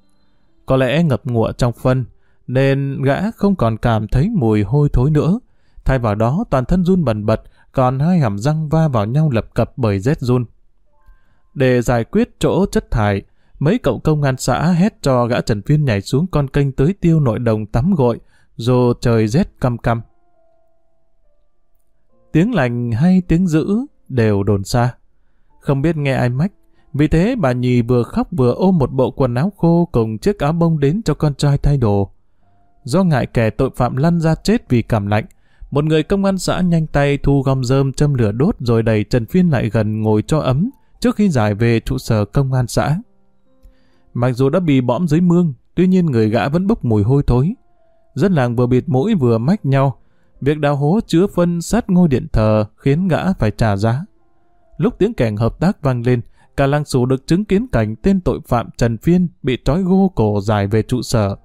Có lẽ ngập ngụa trong phân, nên gã không còn cảm thấy mùi hôi thối nữa. Thay vào đó toàn thân run bần bật, còn hai hàm răng va vào nhau lập cập bởi rét run. Để giải quyết chỗ chất thải, mấy cậu công an xã hét cho gã Trần Viên nhảy xuống con kênh tưới tiêu nội đồng tắm gội, dù trời rét căm căm. Tiếng lành hay tiếng dữ đều đồn xa. Không biết nghe ai mách, vì thế bà nhì vừa khóc vừa ôm một bộ quần áo khô cùng chiếc áo bông đến cho con trai thay đồ. Do ngại kẻ tội phạm lăn ra chết vì cảm lạnh, một người công an xã nhanh tay thu gom rơm châm lửa đốt rồi đẩy Trần Phiên lại gần ngồi cho ấm trước khi giải về trụ sở công an xã. Mặc dù đã bị bõm dưới mương, tuy nhiên người gã vẫn bốc mùi hôi thối. Dân làng vừa bịt mũi vừa mách nhau. Việc đào hố chứa phân sát ngôi điện thờ khiến gã phải trả giá. Lúc tiếng kèn hợp tác vang lên, cả làng xù được chứng kiến cảnh tên tội phạm Trần Phiên bị trói gô cổ dài về trụ sở.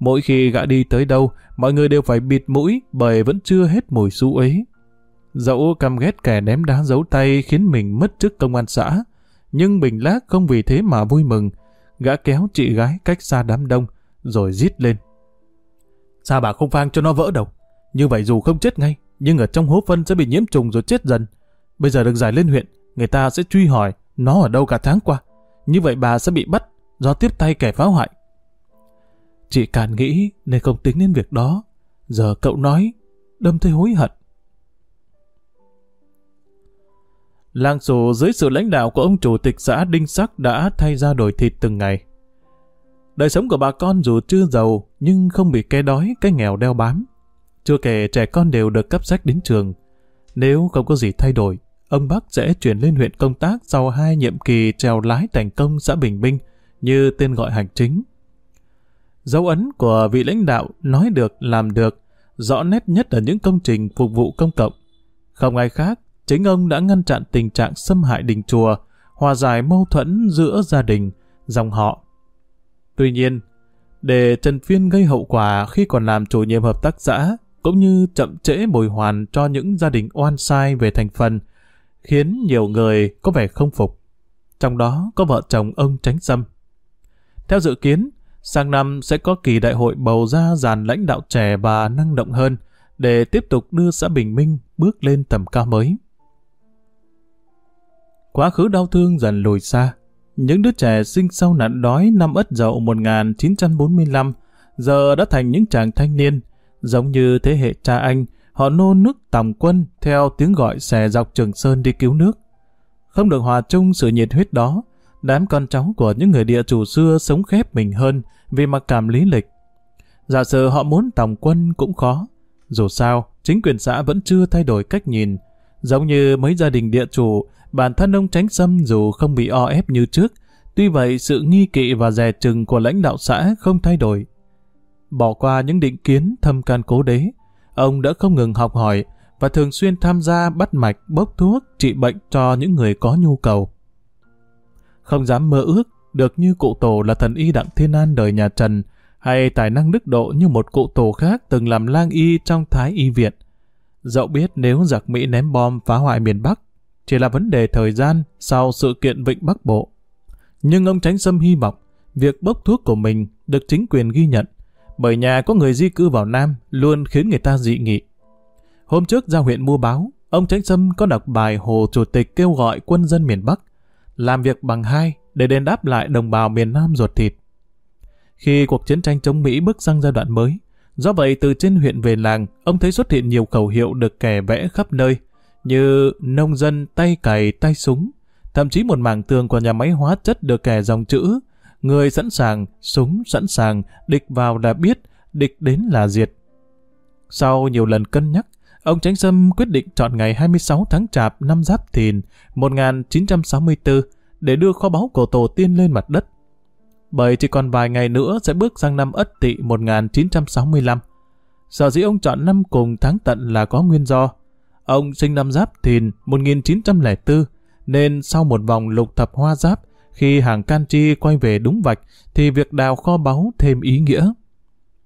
Mỗi khi gã đi tới đâu, mọi người đều phải bịt mũi bởi vẫn chưa hết mùi xú ấy. Dẫu căm ghét kẻ ném đá giấu tay khiến mình mất chức công an xã, nhưng Bình Lác không vì thế mà vui mừng. Gã kéo chị gái cách xa đám đông, rồi rít lên. Sao bà không phang cho nó vỡ đầu? Như vậy dù không chết ngay, nhưng ở trong hố phân sẽ bị nhiễm trùng rồi chết dần. Bây giờ được giải lên huyện, người ta sẽ truy hỏi nó ở đâu cả tháng qua. Như vậy bà sẽ bị bắt do tiếp tay kẻ phá hoại. Chị càn nghĩ nên không tính đến việc đó. Giờ cậu nói, đâm thấy hối hận. Làng sổ dưới sự lãnh đạo của ông chủ tịch xã Đinh Sắc đã thay ra đổi thịt từng ngày. Đời sống của bà con dù chưa giàu nhưng không bị cái đói, cái nghèo đeo bám. Chưa kể trẻ con đều được cấp sách đến trường. Nếu không có gì thay đổi, ông Bắc sẽ chuyển lên huyện công tác sau hai nhiệm kỳ trèo lái thành công xã Bình Minh như tên gọi hành chính. Dấu ấn của vị lãnh đạo nói được làm được, rõ nét nhất ở những công trình phục vụ công cộng. Không ai khác, chính ông đã ngăn chặn tình trạng xâm hại đình chùa, hòa giải mâu thuẫn giữa gia đình, dòng họ. Tuy nhiên, để Trần Phiên gây hậu quả khi còn làm chủ nhiệm hợp tác xã, cũng như chậm trễ bồi hoàn cho những gia đình oan sai về thành phần, khiến nhiều người có vẻ không phục. Trong đó có vợ chồng ông Tránh Sâm. Theo dự kiến, sang năm sẽ có kỳ đại hội bầu ra dàn lãnh đạo trẻ và năng động hơn để tiếp tục đưa xã Bình Minh bước lên tầm cao mới. Quá khứ đau thương dần lùi xa. Những đứa trẻ sinh sau nạn đói năm Ất Dậu 1945 giờ đã thành những chàng thanh niên. Giống như thế hệ cha anh, họ nô nước tòng quân theo tiếng gọi xẻ dọc Trường Sơn đi cứu nước. Không được hòa chung sự nhiệt huyết đó, đám con cháu của những người địa chủ xưa sống khép mình hơn vì mặc cảm lý lịch. Giả sử họ muốn tòng quân cũng khó. Dù sao, chính quyền xã vẫn chưa thay đổi cách nhìn. Giống như mấy gia đình địa chủ, bản thân ông Tránh xâm dù không bị o ép như trước, tuy vậy sự nghi kỵ và dè chừng của lãnh đạo xã không thay đổi. Bỏ qua những định kiến thâm can cố đế, ông đã không ngừng học hỏi và thường xuyên tham gia bắt mạch bốc thuốc trị bệnh cho những người có nhu cầu. Không dám mơ ước được như cụ tổ là thần y Đặng Thiên An đời nhà Trần, hay tài năng đức độ như một cụ tổ khác từng làm lang y trong Thái Y Viện. Dẫu biết nếu giặc Mỹ ném bom phá hoại miền Bắc, chỉ là vấn đề thời gian sau sự kiện Vịnh Bắc Bộ. Nhưng ông Tránh Sâm hy vọng việc bốc thuốc của mình được chính quyền ghi nhận, bởi nhà có người di cư vào Nam luôn khiến người ta dị nghị. Hôm trước ra huyện mua báo, ông Tránh Sâm có đọc bài Hồ Chủ tịch kêu gọi quân dân miền Bắc làm việc bằng hai để đền đáp lại đồng bào miền Nam ruột thịt. Khi cuộc chiến tranh chống Mỹ bước sang giai đoạn mới, do vậy từ trên huyện về làng, ông thấy xuất hiện nhiều khẩu hiệu được kẻ vẽ khắp nơi, như nông dân tay cày tay súng, thậm chí một mảng tường của nhà máy hóa chất được kẻ dòng chữ người sẵn sàng, súng sẵn sàng, địch vào là biết, địch đến là diệt. Sau nhiều lần cân nhắc, ông Tránh Sâm quyết định chọn ngày 26 tháng Chạp năm Giáp Thìn 1964 để đưa kho báu cổ tổ tiên lên mặt đất. Bởi chỉ còn vài ngày nữa sẽ bước sang năm Ất Tỵ 1965. Sở dĩ ông chọn năm cùng tháng tận là có nguyên do. Ông sinh năm Giáp Thìn 1904, nên sau một vòng lục thập hoa giáp, khi hàng can chi quay về đúng vạch, thì việc đào kho báu thêm ý nghĩa.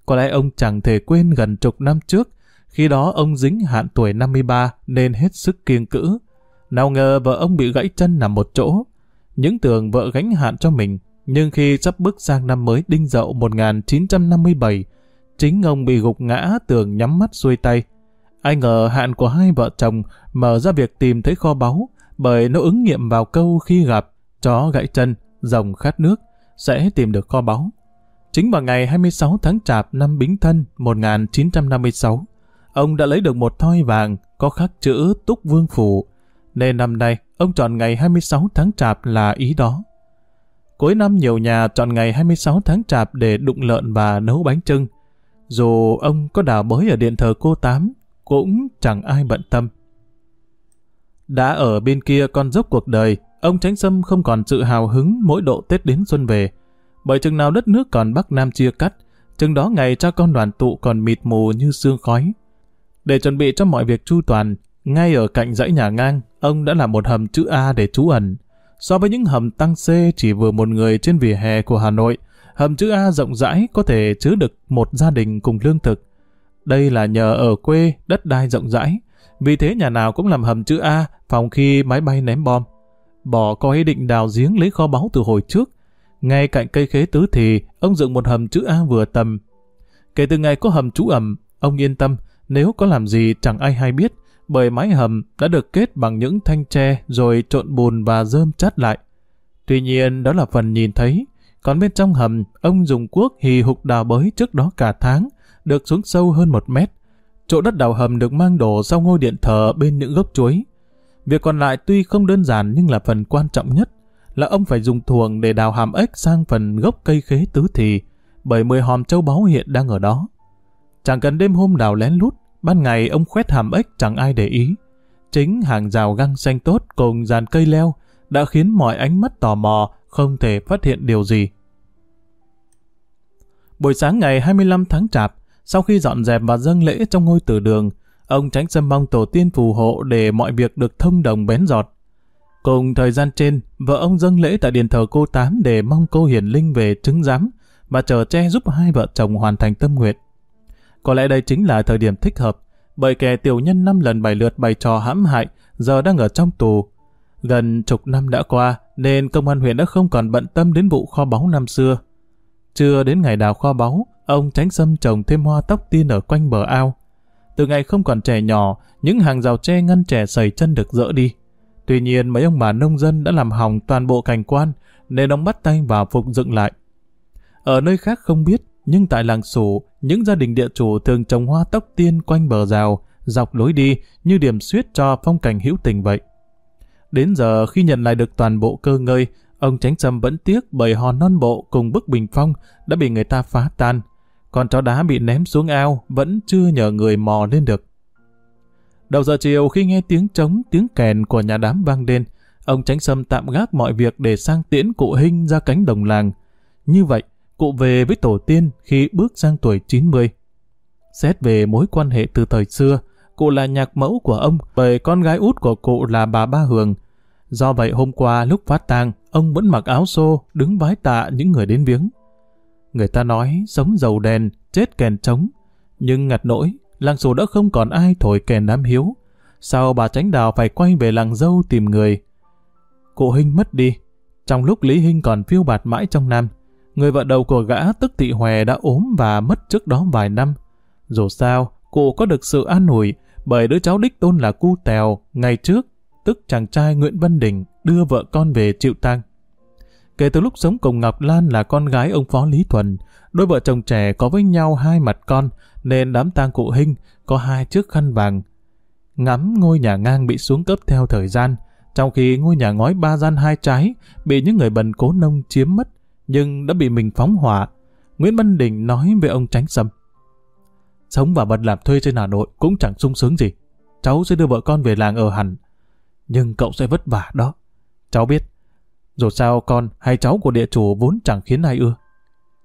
Có lẽ ông chẳng thể quên gần chục năm trước, khi đó ông dính hạn tuổi 53 nên hết sức kiêng cữ. Nào ngờ vợ ông bị gãy chân nằm một chỗ. những tưởng vợ gánh hạn cho mình, nhưng khi sắp bước sang năm mới đinh dậu 1957, chính ông bị gục ngã tường nhắm mắt xuôi tay. Ai ngờ hạn của hai vợ chồng mở ra việc tìm thấy kho báu, bởi nó ứng nghiệm vào câu khi gặp chó gãy chân, rồng khát nước, sẽ tìm được kho báu. Chính vào ngày 26 tháng Chạp năm Bính Thân 1956, ông đã lấy được một thoi vàng có khắc chữ Túc Vương Phủ, nên năm nay ông chọn ngày 26 tháng Chạp là ý đó. Cuối năm nhiều nhà chọn ngày 26 tháng Chạp để đụng lợn và nấu bánh trưng. Dù ông có đào bới ở điện thờ cô Tám, cũng chẳng ai bận tâm. Đã ở bên kia con dốc cuộc đời, ông Tránh Sâm không còn sự hào hứng mỗi độ Tết đến xuân về. Bởi chừng nào đất nước còn Bắc Nam chia cắt, chừng đó ngày cha con đoàn tụ còn mịt mù như sương khói. Để chuẩn bị cho mọi việc chu toàn, ngay ở cạnh dãy nhà ngang, ông đã làm một hầm chữ A để trú ẩn. So với những hầm tăng C chỉ vừa một người trên vỉa hè của Hà Nội, hầm chữ A rộng rãi có thể chứa được một gia đình cùng lương thực. Đây là nhờ ở quê đất đai rộng rãi, vì thế nhà nào cũng làm hầm chữ A phòng khi máy bay ném bom. Bỏ có ý định đào giếng lấy kho báu từ hồi trước. Ngay cạnh cây khế tứ thì, ông dựng một hầm chữ A vừa tầm. Kể từ ngày có hầm trú ẩm, ông yên tâm, nếu có làm gì chẳng ai hay biết, bởi mái hầm đã được kết bằng những thanh tre rồi trộn bùn và rơm chát lại. Tuy nhiên đó là phần nhìn thấy, còn bên trong hầm, ông dùng cuốc hì hục đào bới trước đó cả tháng, được xuống sâu hơn một mét. Chỗ đất đào hầm được mang đổ sau ngôi điện thờ bên những gốc chuối. Việc còn lại tuy không đơn giản nhưng là phần quan trọng nhất, là ông phải dùng thuồng để đào hàm ếch sang phần gốc cây khế tứ thì, bởi mười hòm châu báu hiện đang ở đó. Chẳng cần đêm hôm đào lén lút, ban ngày ông khoét hàm ếch chẳng ai để ý. Chính hàng rào găng xanh tốt cùng dàn cây leo đã khiến mọi ánh mắt tò mò không thể phát hiện điều gì. Buổi sáng ngày 25 tháng Chạp, sau khi dọn dẹp và dâng lễ trong ngôi tử đường, ông tránh xâm mong tổ tiên phù hộ để mọi việc được thông đồng bén giọt. Cùng thời gian trên, vợ ông dâng lễ tại điện thờ cô Tám để mong cô hiển linh về chứng giám và chờ che giúp hai vợ chồng hoàn thành tâm nguyện. Có lẽ đây chính là thời điểm thích hợp, bởi kẻ tiểu nhân năm lần bảy lượt bày trò hãm hại, giờ đang ở trong tù. Gần chục năm đã qua, nên công an huyện đã không còn bận tâm đến vụ kho báu năm xưa. Chưa đến ngày đào kho báu, ông tránh xâm trồng thêm hoa tóc tiên ở quanh bờ ao. Từ ngày không còn trẻ nhỏ, những hàng rào tre ngăn trẻ sầy chân được dỡ đi. Tuy nhiên mấy ông bà nông dân đã làm hỏng toàn bộ cảnh quan, nên ông bắt tay vào phục dựng lại. Ở nơi khác không biết, nhưng tại làng Sủ, những gia đình địa chủ thường trồng hoa tóc tiên quanh bờ rào, dọc lối đi như điểm suyết cho phong cảnh hữu tình vậy. Đến giờ khi nhận lại được toàn bộ cơ ngơi, ông Tránh Sâm vẫn tiếc bởi hòn non bộ cùng bức bình phong đã bị người ta phá tan. Còn chó đá bị ném xuống ao vẫn chưa nhờ người mò lên được. Đầu giờ chiều khi nghe tiếng trống, tiếng kèn của nhà đám vang lên, ông Tránh Sâm tạm gác mọi việc để sang tiễn cụ Hinh ra cánh đồng làng. Như vậy, cụ về với tổ tiên khi bước sang tuổi 90. Xét về mối quan hệ từ thời xưa, cụ là nhạc mẫu của ông bởi con gái út của cụ là bà Ba Hường. Do vậy hôm qua lúc phát tang, ông vẫn mặc áo xô, đứng vái tạ những người đến viếng. Người ta nói sống dầu đèn, chết kèn trống. Nhưng ngặt nỗi, làng xù đã không còn ai thổi kèn đám hiếu. Sao bà tránh đào phải quay về làng dâu tìm người? Cụ Hinh mất đi. Trong lúc Lý Hinh còn phiêu bạt mãi trong Nam, người vợ đầu của gã tức thị Hòe đã ốm và mất trước đó vài năm. Dù sao, cụ có được sự an ủi bởi đứa cháu đích tôn là cu tèo ngày trước, tức chàng trai Nguyễn Văn Đình đưa vợ con về chịu tang. Kể từ lúc sống cùng Ngọc Lan là con gái ông Phó Lý Thuần, đôi vợ chồng trẻ có với nhau hai mặt con, nên đám tang cụ Hinh có hai chiếc khăn vàng. Ngắm ngôi nhà ngang bị xuống cấp theo thời gian, trong khi ngôi nhà ngói ba gian hai trái bị những người bần cố nông chiếm mất, nhưng đã bị mình phóng hỏa. Nguyễn Văn Đình nói với ông Tránh Sâm. Sống và bận làm thuê trên Hà Nội cũng chẳng sung sướng gì. Cháu sẽ đưa vợ con về làng ở hẳn. Nhưng cậu sẽ vất vả đó. Cháu biết, dù sao con hay cháu của địa chủ vốn chẳng khiến ai ưa.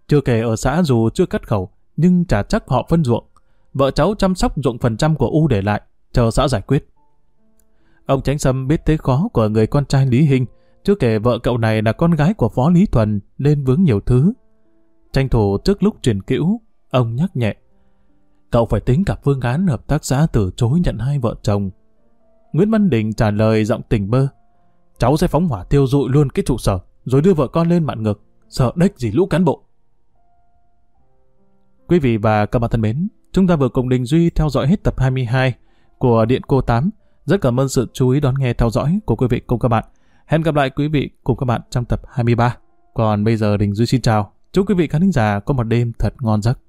Chưa kể ở xã dù chưa cắt khẩu, nhưng chả chắc họ phân ruộng. Vợ cháu chăm sóc ruộng phần trăm của U để lại, chờ xã giải quyết. Ông Tránh Sâm biết thế khó của người con trai Lý Hinh, chưa kể vợ cậu này là con gái của Phó Lý Thuần nên vướng nhiều thứ. Tranh thủ trước lúc truyền cữu, ông nhắc nhẹ. Cậu phải tính cả phương án hợp tác xã từ chối nhận hai vợ chồng. Nguyễn Văn Đình trả lời giọng tình bơ. cháu sẽ phóng hỏa tiêu dụi luôn cái trụ sở, rồi đưa vợ con lên mạn ngược, sợ đếch gì lũ cán bộ. Quý vị và các bạn thân mến, chúng ta vừa cùng Đình Duy theo dõi hết tập 22 của Điện Cô 8. Rất cảm ơn sự chú ý đón nghe theo dõi của quý vị cùng các bạn. Hẹn gặp lại quý vị cùng các bạn trong tập 23. Còn bây giờ Đình Duy xin chào. Chúc quý vị khán giả có một đêm thật ngon giấc.